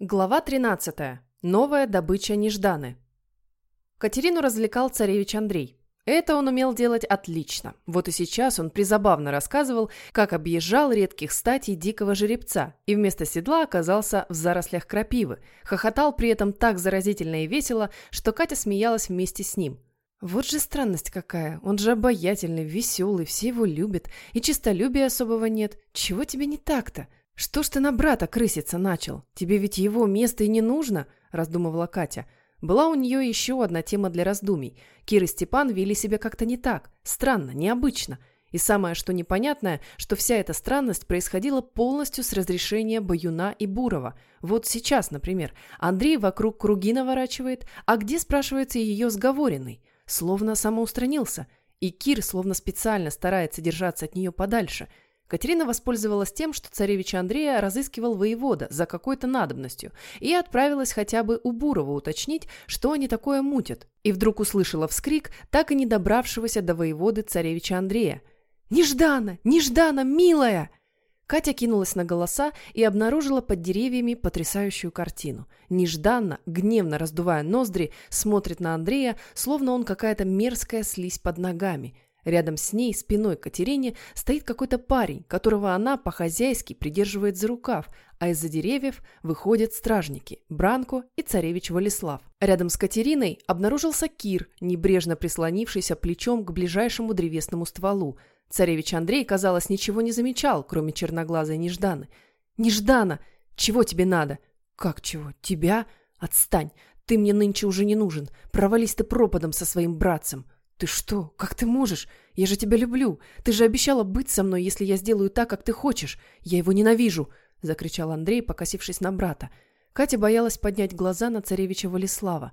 Глава 13. Новая добыча Нежданы. Катерину развлекал царевич Андрей. Это он умел делать отлично. Вот и сейчас он призабавно рассказывал, как объезжал редких статей дикого жеребца и вместо седла оказался в зарослях крапивы. Хохотал при этом так заразительно и весело, что Катя смеялась вместе с ним. Вот же странность какая. Он же обаятельный, веселый, все его любят. И чистолюбия особого нет. Чего тебе не так-то? «Что ж ты на брата крыситься начал? Тебе ведь его место и не нужно?» – раздумывала Катя. Была у нее еще одна тема для раздумий. Кир и Степан вели себя как-то не так. Странно, необычно. И самое что непонятное, что вся эта странность происходила полностью с разрешения Баюна и Бурова. Вот сейчас, например, Андрей вокруг круги наворачивает, а где, спрашивается, ее сговоренный? Словно самоустранился. И Кир словно специально старается держаться от нее подальше – Катерина воспользовалась тем, что царевича Андрея разыскивал воевода за какой-то надобностью и отправилась хотя бы у Бурова уточнить, что они такое мутят. И вдруг услышала вскрик, так и не добравшегося до воеводы царевича Андрея. «Неждана! Неждана, милая!» Катя кинулась на голоса и обнаружила под деревьями потрясающую картину. Нежданно, гневно раздувая ноздри, смотрит на Андрея, словно он какая-то мерзкая слизь под ногами – Рядом с ней, спиной Катерине, стоит какой-то парень, которого она по-хозяйски придерживает за рукав, а из-за деревьев выходят стражники – Бранко и царевич Валислав. Рядом с Катериной обнаружился Кир, небрежно прислонившийся плечом к ближайшему древесному стволу. Царевич Андрей, казалось, ничего не замечал, кроме черноглазой Нежданы. «Неждана! Чего тебе надо?» «Как чего? Тебя? Отстань! Ты мне нынче уже не нужен! Провались ты пропадом со своим братцем!» «Ты что? Как ты можешь? Я же тебя люблю. Ты же обещала быть со мной, если я сделаю так, как ты хочешь. Я его ненавижу!» — закричал Андрей, покосившись на брата. Катя боялась поднять глаза на царевича Валислава.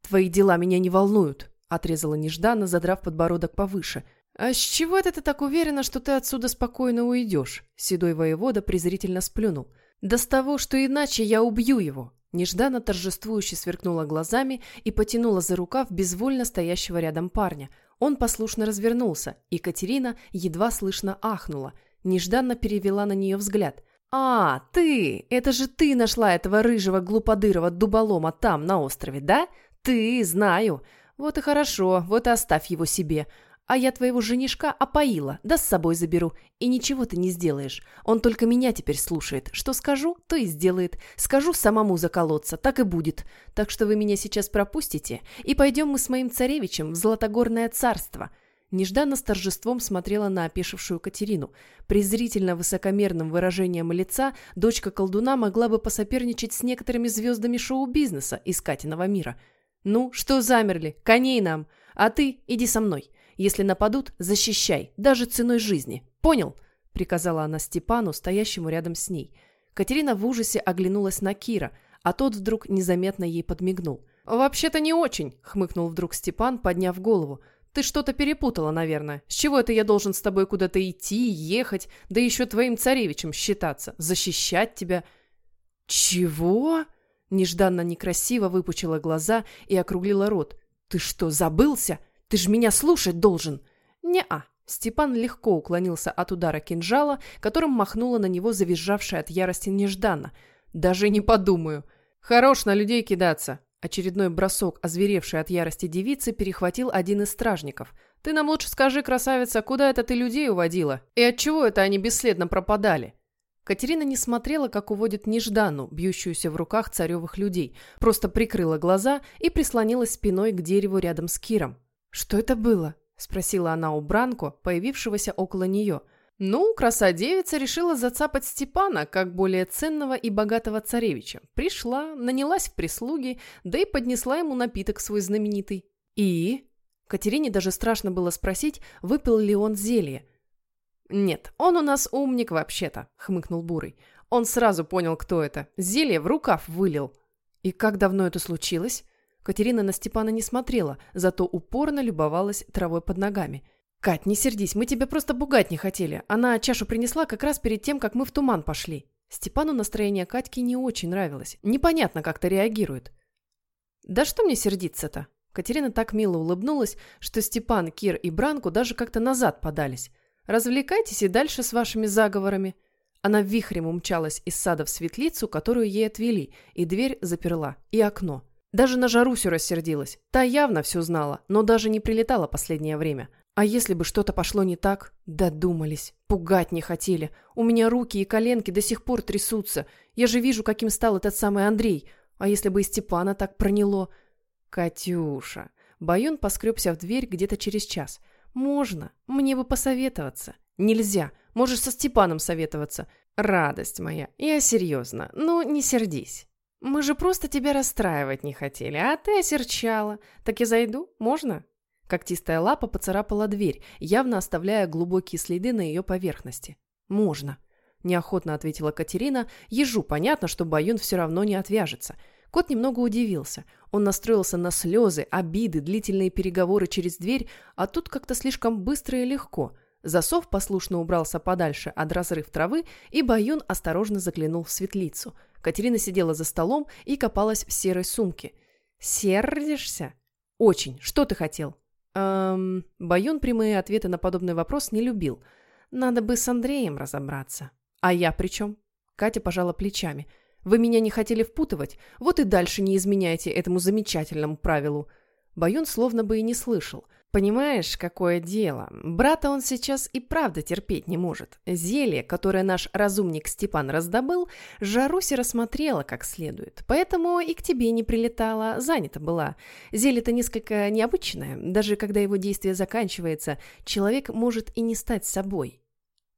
«Твои дела меня не волнуют», — отрезала нежданно, задрав подбородок повыше. «А с чего это ты так уверена, что ты отсюда спокойно уйдешь?» Седой воевода презрительно сплюнул. «Да с того, что иначе я убью его. Нежданно торжествующе сверкнула глазами и потянула за рукав безвольно стоящего рядом парня. Он послушно развернулся, и Катерина едва слышно ахнула. Нежданно перевела на нее взгляд. «А, ты! Это же ты нашла этого рыжего глуподырого дуболома там, на острове, да? Ты, знаю. Вот и хорошо, вот и оставь его себе. А я твоего женишка опоила, да с собой заберу. И ничего ты не сделаешь. Он только меня теперь слушает. Что скажу, то и сделает. Скажу самому заколоться, так и будет. Так что вы меня сейчас пропустите, и пойдем мы с моим царевичем в Златогорное царство». Нежданно с торжеством смотрела на опешившую Катерину. Презрительно высокомерным выражением лица дочка колдуна могла бы посоперничать с некоторыми звездами шоу-бизнеса из Катиного мира. «Ну, что замерли? Коней нам! А ты иди со мной!» Если нападут, защищай, даже ценой жизни. Понял?» – приказала она Степану, стоящему рядом с ней. Катерина в ужасе оглянулась на Кира, а тот вдруг незаметно ей подмигнул. «Вообще-то не очень», – хмыкнул вдруг Степан, подняв голову. «Ты что-то перепутала, наверное. С чего это я должен с тобой куда-то идти, ехать, да еще твоим царевичем считаться, защищать тебя?» «Чего?» Нежданно некрасиво выпучила глаза и округлила рот. «Ты что, забылся? Ты ж меня слушать должен!» «Не-а!» Степан легко уклонился от удара кинжала, которым махнула на него завизжавшая от ярости нежданно. «Даже не подумаю! Хорош на людей кидаться!» Очередной бросок, озверевший от ярости девицы, перехватил один из стражников. «Ты нам лучше скажи, красавица, куда это ты людей уводила? И от чего это они бесследно пропадали?» Катерина не смотрела, как уводит Неждану, бьющуюся в руках царевых людей, просто прикрыла глаза и прислонилась спиной к дереву рядом с Киром. «Что это было?» – спросила она у Бранко, появившегося около нее. Ну, красавица решила зацапать Степана, как более ценного и богатого царевича. Пришла, нанялась в прислуги, да и поднесла ему напиток свой знаменитый. И? Катерине даже страшно было спросить, выпил ли он зелье. «Нет, он у нас умник вообще-то», — хмыкнул Бурый. Он сразу понял, кто это. Зелье в рукав вылил. «И как давно это случилось?» Катерина на Степана не смотрела, зато упорно любовалась травой под ногами. «Кать, не сердись, мы тебя просто бугать не хотели. Она чашу принесла как раз перед тем, как мы в туман пошли». Степану настроение Катьки не очень нравилось. Непонятно, как-то реагирует. «Да что мне сердиться-то?» Катерина так мило улыбнулась, что Степан, Кир и Бранку даже как-то назад подались. «Развлекайтесь и дальше с вашими заговорами». Она вихрем умчалась из сада в светлицу, которую ей отвели, и дверь заперла, и окно. Даже на Жарусю рассердилась. Та явно все знала, но даже не прилетала последнее время. А если бы что-то пошло не так? Додумались. Пугать не хотели. У меня руки и коленки до сих пор трясутся. Я же вижу, каким стал этот самый Андрей. А если бы и Степана так проняло? Катюша. Баюн поскребся в дверь где-то через час. Можно. Мне бы посоветоваться. Нельзя. Можешь со Степаном советоваться. Радость моя. Я серьезно. Ну, не сердись. Мы же просто тебя расстраивать не хотели, а ты осерчала. Так я зайду? Можно? Когтистая лапа поцарапала дверь, явно оставляя глубокие следы на ее поверхности. «Можно», – неохотно ответила Катерина. «Ежу понятно, что Баюн все равно не отвяжется». Кот немного удивился. Он настроился на слезы, обиды, длительные переговоры через дверь, а тут как-то слишком быстро и легко. Засов послушно убрался подальше от разрыв травы, и Баюн осторожно заглянул в светлицу. Катерина сидела за столом и копалась в серой сумке. «Сердишься?» «Очень. Что ты хотел?» Эм, Баюн прямые ответы на подобный вопрос не любил. Надо бы с Андреем разобраться. А я при чем? Катя пожала плечами. Вы меня не хотели впутывать, вот и дальше не изменяйте этому замечательному правилу. Баюн словно бы и не слышал. Понимаешь, какое дело? Брата он сейчас и правда терпеть не может. Зелье, которое наш разумник Степан раздобыл, Жаруси рассмотрела как следует. Поэтому и к тебе не прилетала, занята была. Зелье-то несколько необычное. Даже когда его действие заканчивается, человек может и не стать собой.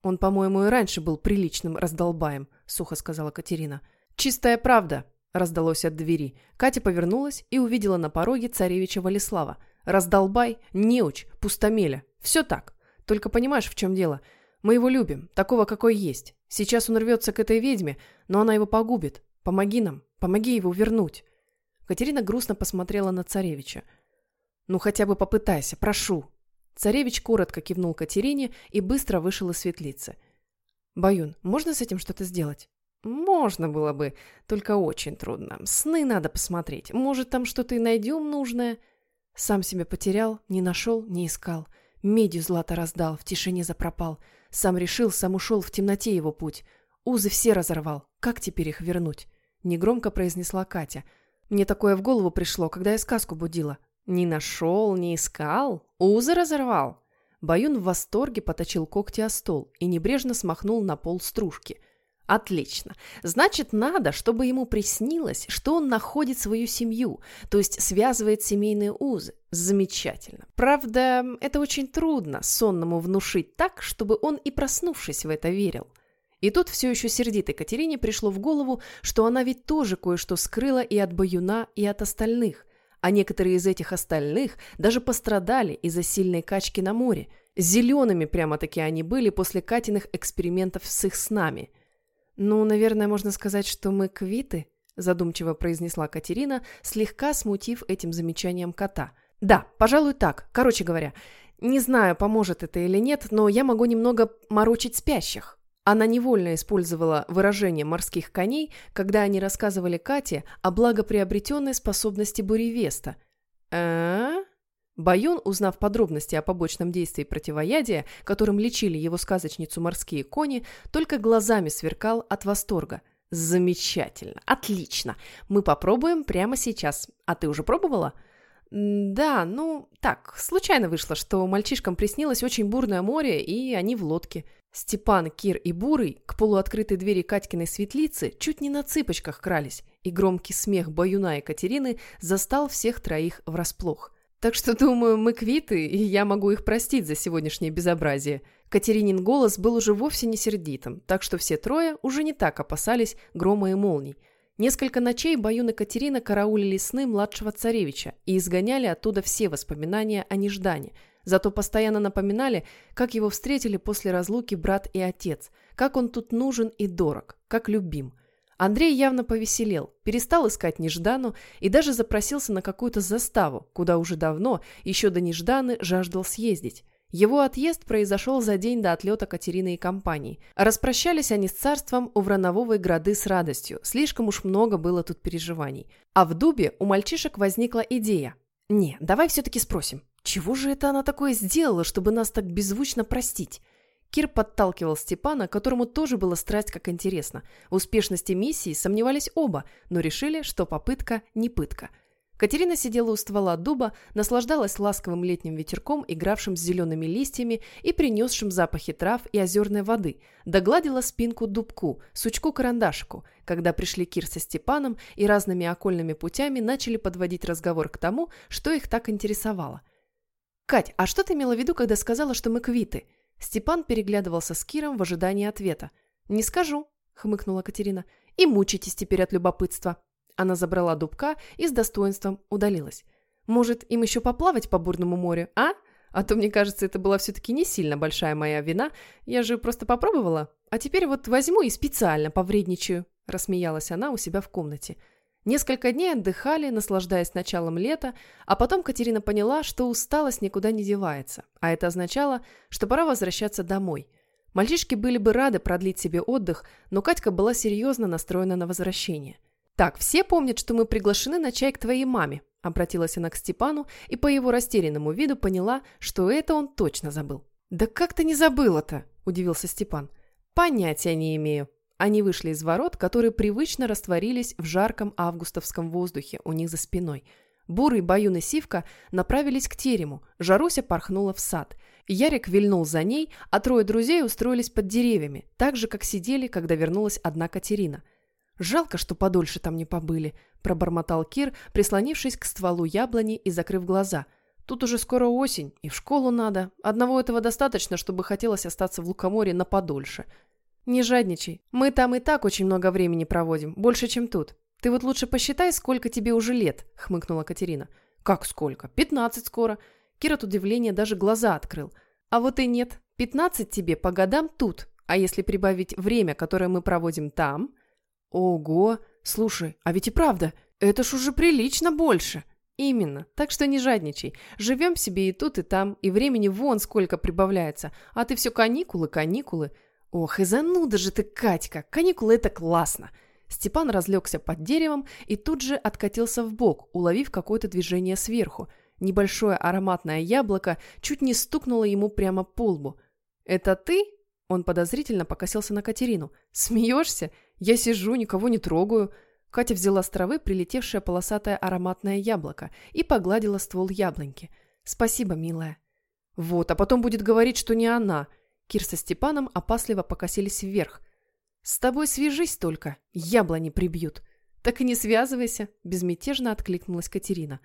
Он, по-моему, и раньше был приличным раздолбаем, сухо сказала Катерина. Чистая правда, раздалось от двери. Катя повернулась и увидела на пороге царевича Валислава – Раздолбай, неуч, пустомеля. Все так. Только понимаешь, в чем дело? Мы его любим, такого, какой есть. Сейчас он рвется к этой ведьме, но она его погубит. Помоги нам, помоги его вернуть. Катерина грустно посмотрела на царевича. «Ну хотя бы попытайся, прошу». Царевич коротко кивнул Катерине и быстро вышел из светлицы. «Баюн, можно с этим что-то сделать?» «Можно было бы, только очень трудно. Сны надо посмотреть. Может, там что-то и найдем нужное?» Сам себя потерял, не нашел, не искал. Медью злато раздал, в тишине запропал. Сам решил, сам ушел, в темноте его путь. Узы все разорвал. Как теперь их вернуть? Негромко произнесла Катя. Мне такое в голову пришло, когда я сказку будила. Не нашел, не искал? Узы разорвал? Баюн в восторге поточил когти о стол и небрежно смахнул на пол стружки – Отлично. Значит, надо, чтобы ему приснилось, что он находит свою семью, то есть связывает семейные узы. Замечательно. Правда, это очень трудно сонному внушить так, чтобы он и проснувшись в это верил. И тут все еще сердитой Катерине пришло в голову, что она ведь тоже кое-что скрыла и от Баюна, и от остальных. А некоторые из этих остальных даже пострадали из-за сильной качки на море. Зелеными прямо-таки они были после Катиных экспериментов с их снами – «Ну, наверное, можно сказать, что мы квиты», задумчиво произнесла Катерина, слегка смутив этим замечанием кота. «Да, пожалуй, так. Короче говоря, не знаю, поможет это или нет, но я могу немного морочить спящих». Она невольно использовала выражение морских коней, когда они рассказывали Кате о благоприобретенной способности буревеста. «А-а-а?» Байон, узнав подробности о побочном действии противоядия, которым лечили его сказочницу морские кони, только глазами сверкал от восторга. «Замечательно! Отлично! Мы попробуем прямо сейчас. А ты уже пробовала?» «Да, ну, так, случайно вышло, что мальчишкам приснилось очень бурное море, и они в лодке. Степан, Кир и Бурый к полуоткрытой двери Катькиной светлицы чуть не на цыпочках крались, и громкий смех Баюна и Катерины застал всех троих врасплох. Так что, думаю, мы квиты, и я могу их простить за сегодняшнее безобразие. Катеринин голос был уже вовсе не сердитым, так что все трое уже не так опасались грома и молний. Несколько ночей Баюн и Катерина караулили сны младшего царевича и изгоняли оттуда все воспоминания о неждане, зато постоянно напоминали, как его встретили после разлуки брат и отец, как он тут нужен и дорог, как любим – Андрей явно повеселел, перестал искать Неждану и даже запросился на какую-то заставу, куда уже давно, еще до Нежданы, жаждал съездить. Его отъезд произошел за день до отлета Катерины и компании. Распрощались они с царством у Врановой грады с радостью, слишком уж много было тут переживаний. А в Дубе у мальчишек возникла идея. «Не, давай все-таки спросим, чего же это она такое сделала, чтобы нас так беззвучно простить?» Кир подталкивал Степана, которому тоже было страсть как интересно. В успешности миссии сомневались оба, но решили, что попытка не пытка – Катерина сидела у ствола дуба, наслаждалась ласковым летним ветерком, игравшим с зелеными листьями и принесшим запахи трав и озерной воды, догладила спинку дубку, сучку-карандашику, когда пришли Кир со Степаном и разными окольными путями начали подводить разговор к тому, что их так интересовало. «Кать, а что ты имела в виду, когда сказала, что мы квиты?» Степан переглядывался с Киром в ожидании ответа. «Не скажу», — хмыкнула Катерина. «И мучитесь теперь от любопытства». Она забрала дубка и с достоинством удалилась. «Может, им еще поплавать по бурному морю, а? А то, мне кажется, это была все-таки не сильно большая моя вина. Я же просто попробовала. А теперь вот возьму и специально повредничаю», – рассмеялась она у себя в комнате. Несколько дней отдыхали, наслаждаясь началом лета, а потом Катерина поняла, что усталость никуда не девается, а это означало, что пора возвращаться домой. Мальчишки были бы рады продлить себе отдых, но Катька была серьезно настроена на возвращение. «Так, все помнят, что мы приглашены на чай к твоей маме», обратилась она к Степану и по его растерянному виду поняла, что это он точно забыл. «Да как ты не забыла-то?» – удивился Степан. «Понятия не имею». Они вышли из ворот, которые привычно растворились в жарком августовском воздухе у них за спиной. Бурый, Баюн и Сивка направились к терему, Жаруся порхнула в сад. Ярик вильнул за ней, а трое друзей устроились под деревьями, так же, как сидели, когда вернулась одна Катерина – «Жалко, что подольше там не побыли», – пробормотал Кир, прислонившись к стволу яблони и закрыв глаза. «Тут уже скоро осень, и в школу надо. Одного этого достаточно, чтобы хотелось остаться в Лукоморье на подольше». «Не жадничай. Мы там и так очень много времени проводим, больше, чем тут. Ты вот лучше посчитай, сколько тебе уже лет», – хмыкнула Катерина. «Как сколько? Пятнадцать скоро». Кир от удивления даже глаза открыл. «А вот и нет. Пятнадцать тебе по годам тут. А если прибавить время, которое мы проводим там...» Ого! Слушай, а ведь и правда, это ж уже прилично больше. Именно, так что не жадничай. Живем себе и тут, и там, и времени вон сколько прибавляется, а ты все каникулы, каникулы. Ох, и зануда же ты, Катька, каникулы это классно. Степан разлегся под деревом и тут же откатился в бок, уловив какое-то движение сверху. Небольшое ароматное яблоко чуть не стукнуло ему прямо по лбу. «Это ты?» Он подозрительно покосился на Катерину. «Смеешься? Я сижу, никого не трогаю». Катя взяла с травы прилетевшее полосатое ароматное яблоко и погладила ствол яблоньки. «Спасибо, милая». «Вот, а потом будет говорить, что не она». Кир со Степаном опасливо покосились вверх. «С тобой свяжись только, яблони прибьют». «Так и не связывайся», – безмятежно откликнулась Катерина.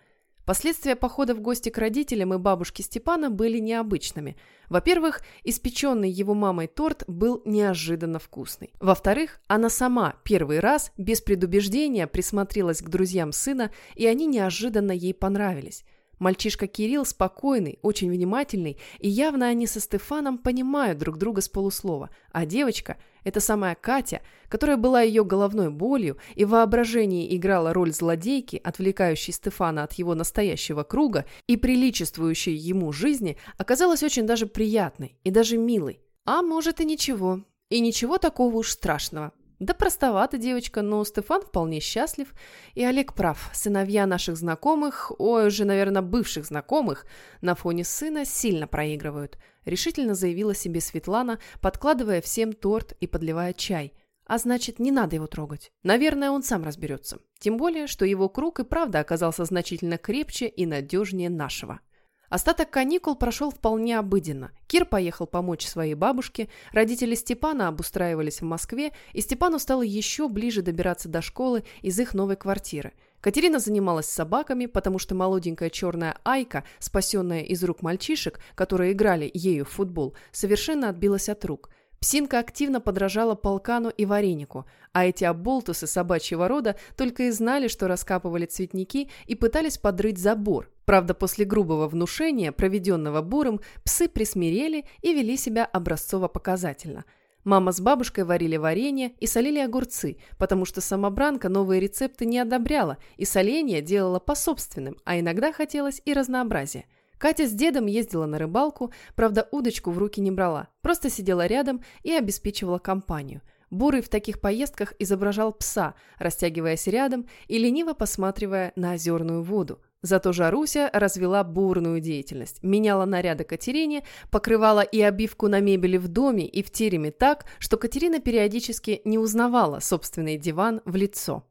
Последствия похода в гости к родителям и бабушке Степана были необычными. Во-первых, испеченный его мамой торт был неожиданно вкусный. Во-вторых, она сама первый раз без предубеждения присмотрелась к друзьям сына, и они неожиданно ей понравились. Мальчишка Кирилл спокойный, очень внимательный, и явно они со Стефаном понимают друг друга с полуслова, а девочка – это самая Катя, которая была ее головной болью и в воображении играла роль злодейки, отвлекающей Стефана от его настоящего круга и приличествующей ему жизни, оказалась очень даже приятной и даже милой. А может и ничего. И ничего такого уж страшного. Да простовата девочка, но Стефан вполне счастлив. И Олег прав. Сыновья наших знакомых, ой, уже, наверное, бывших знакомых, на фоне сына сильно проигрывают. Решительно заявила себе Светлана, подкладывая всем торт и подливая чай. А значит, не надо его трогать. Наверное, он сам разберется. Тем более, что его круг и правда оказался значительно крепче и надежнее нашего. Остаток каникул прошел вполне обыденно. Кир поехал помочь своей бабушке, родители Степана обустраивались в Москве, и Степану стало еще ближе добираться до школы из их новой квартиры. Катерина занималась собаками, потому что молоденькая черная Айка, спасенная из рук мальчишек, которые играли ею в футбол, совершенно отбилась от рук. Псинка активно подражала полкану и варенику, а эти оболтусы собачьего рода только и знали, что раскапывали цветники и пытались подрыть забор, Правда, после грубого внушения, проведенного буром, псы присмирели и вели себя образцово-показательно. Мама с бабушкой варили варенье и солили огурцы, потому что самобранка новые рецепты не одобряла и соление делала по собственным, а иногда хотелось и разнообразия. Катя с дедом ездила на рыбалку, правда, удочку в руки не брала, просто сидела рядом и обеспечивала компанию. Бурый в таких поездках изображал пса, растягиваясь рядом и лениво посматривая на озерную воду. Зато Жаруся развела бурную деятельность, меняла наряды Катерине, покрывала и обивку на мебели в доме и в тереме так, что Катерина периодически не узнавала собственный диван в лицо.